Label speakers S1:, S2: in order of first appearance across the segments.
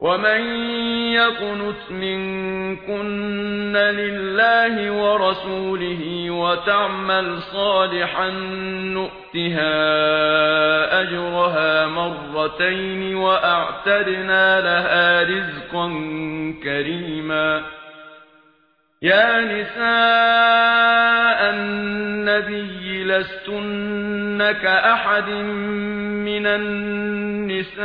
S1: ومن يقنت منكن لله ورسوله وتعمل صالحا نؤتها أجرها مرتين وأعتدنا لها رزقا كريما يا نساء النبي لستنك أحد من النساء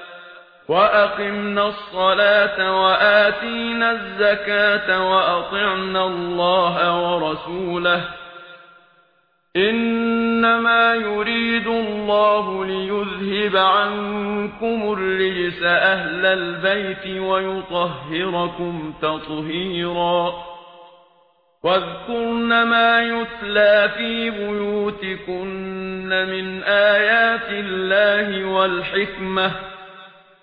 S1: وَأَقِمْنَا الصَّلَاةَ وَآتِينَا الزَّكَاةَ وَأَطِعْنَا اللَّهَ وَرَسُولَهُ إِنَّمَا يُرِيدُ اللَّهُ لِيُذْهِبَ عَنكُمُ الرِّجْسَ أَهْلَ الْبَيْتِ وَيُطَهِّرَكُمْ تَطْهِيرًا وَاذْكُرْنَ مَا يُتْلَى فِي بُيُوتِكُنَّ مِنْ آيَاتِ اللَّهِ وَالْحِكْمَةِ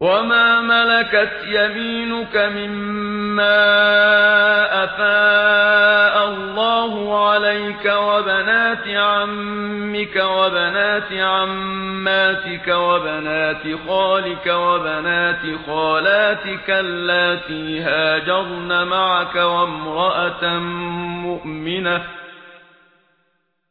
S1: وما ملكت يمينك مما أفاء الله عليك وبنات عمك وبنات عماتك وبنات خالك وبنات خالاتك التي هاجرن معك وامرأة مؤمنة